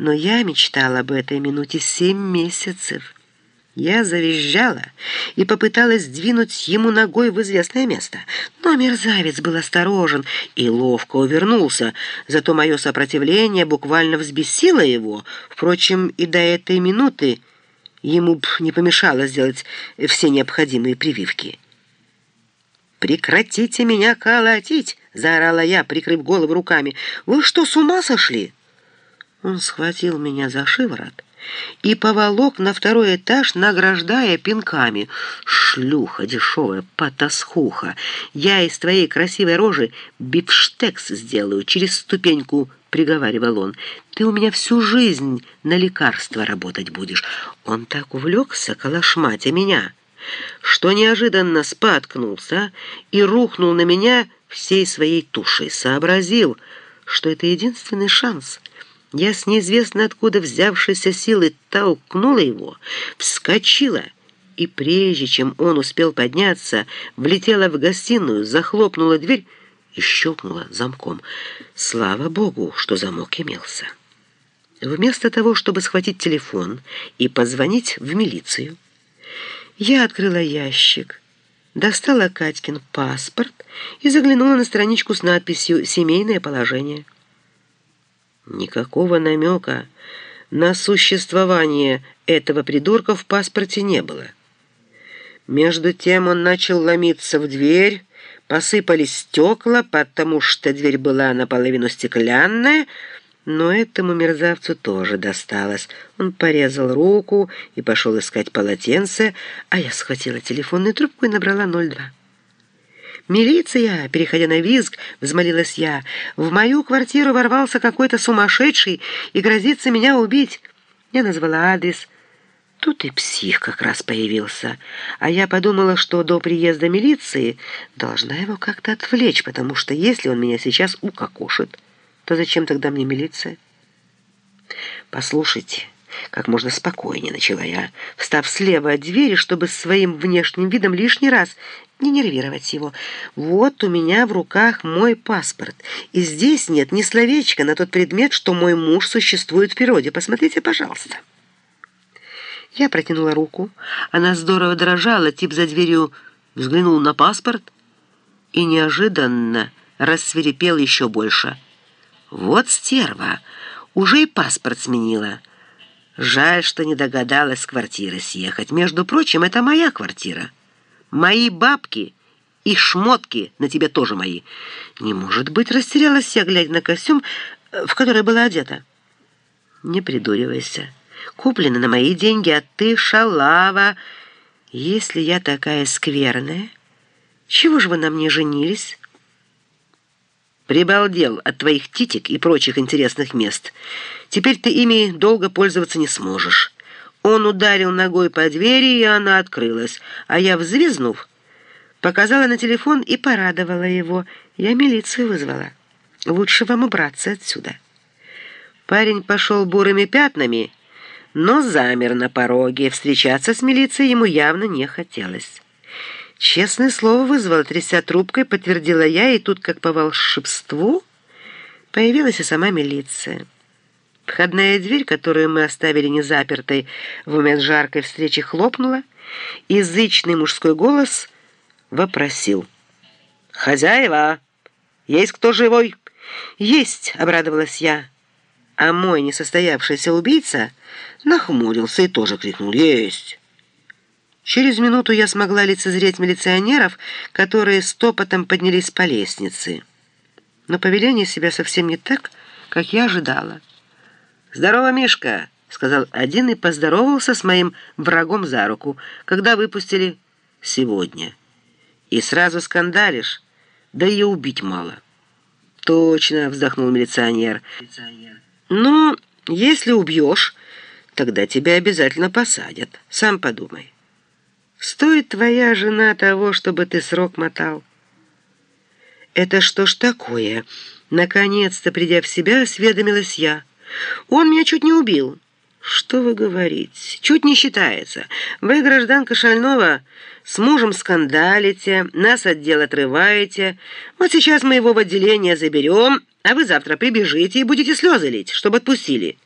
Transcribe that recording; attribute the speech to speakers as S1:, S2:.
S1: Но я мечтала об этой минуте семь месяцев. Я завизжала и попыталась двинуть ему ногой в известное место. Но мерзавец был осторожен и ловко увернулся, зато мое сопротивление буквально взбесило его. Впрочем, и до этой минуты ему б не помешало сделать все необходимые прививки. «Прекратите меня колотить!» — заорала я, прикрыв голову руками. «Вы что, с ума сошли?» Он схватил меня за шиворот и поволок на второй этаж, награждая пинками. «Шлюха дешевая, потасхуха! Я из твоей красивой рожи бифштекс сделаю через ступеньку!» — приговаривал он. «Ты у меня всю жизнь на лекарства работать будешь!» Он так увлекся, калашматя меня, что неожиданно споткнулся и рухнул на меня всей своей тушей. Сообразил, что это единственный шанс — я с неизвестно откуда взявшейся силой толкнула его, вскочила, и прежде чем он успел подняться, влетела в гостиную, захлопнула дверь и щелкнула замком. Слава богу, что замок имелся. Вместо того, чтобы схватить телефон и позвонить в милицию, я открыла ящик, достала Катькин паспорт и заглянула на страничку с надписью «Семейное положение». Никакого намека на существование этого придурка в паспорте не было. Между тем он начал ломиться в дверь, посыпались стекла, потому что дверь была наполовину стеклянная, но этому мерзавцу тоже досталось. Он порезал руку и пошел искать полотенце, а я схватила телефонную трубку и набрала 02. «Милиция!» — переходя на визг, взмолилась я. «В мою квартиру ворвался какой-то сумасшедший и грозится меня убить». Я назвала адрес. Тут и псих как раз появился. А я подумала, что до приезда милиции должна его как-то отвлечь, потому что если он меня сейчас укокошит, то зачем тогда мне милиция? «Послушайте». Как можно спокойнее начала я, встав слева от двери, чтобы своим внешним видом лишний раз не нервировать его. Вот у меня в руках мой паспорт, и здесь нет ни словечка на тот предмет, что мой муж существует в природе. Посмотрите, пожалуйста. Я протянула руку. Она здорово дрожала, тип за дверью взглянул на паспорт и неожиданно рассверепел еще больше. «Вот стерва! Уже и паспорт сменила!» Жаль, что не догадалась с квартиры съехать. Между прочим, это моя квартира. Мои бабки и шмотки на тебе тоже мои. Не может быть, растерялась я, глядя на костюм, в который была одета. Не придуривайся. Куплено на мои деньги, а ты шалава. Если я такая скверная, чего же вы на мне женились?» Прибалдел от твоих титик и прочих интересных мест. Теперь ты ими долго пользоваться не сможешь. Он ударил ногой по двери, и она открылась, а я, взвизнув, показала на телефон и порадовала его. Я милицию вызвала. Лучше вам убраться отсюда. Парень пошел бурыми пятнами, но замер на пороге. Встречаться с милицией ему явно не хотелось. Честное слово вызвала, тряся трубкой, подтвердила я, и тут, как по волшебству, появилась и сама милиция. Входная дверь, которую мы оставили незапертой в момент жаркой встречи, хлопнула, и зычный мужской голос вопросил. «Хозяева, есть кто живой?» «Есть», — обрадовалась я. А мой несостоявшийся убийца нахмурился и тоже крикнул «Есть». Через минуту я смогла лицезреть милиционеров, которые стопотом поднялись по лестнице. Но повели они себя совсем не так, как я ожидала. «Здорово, Мишка!» — сказал один и поздоровался с моим врагом за руку, когда выпустили сегодня. «И сразу скандалишь? Да ее убить мало». «Точно!» — вздохнул милиционер. «Ну, если убьешь, тогда тебя обязательно посадят. Сам подумай». Стоит твоя жена того, чтобы ты срок мотал? Это что ж такое? Наконец-то, придя в себя, осведомилась я. Он меня чуть не убил. Что вы говорите? Чуть не считается. Вы, гражданка Шальнова, с мужем скандалите, нас от дел отрываете. Вот сейчас мы его в отделение заберем, а вы завтра прибежите и будете слезы лить, чтобы отпустили.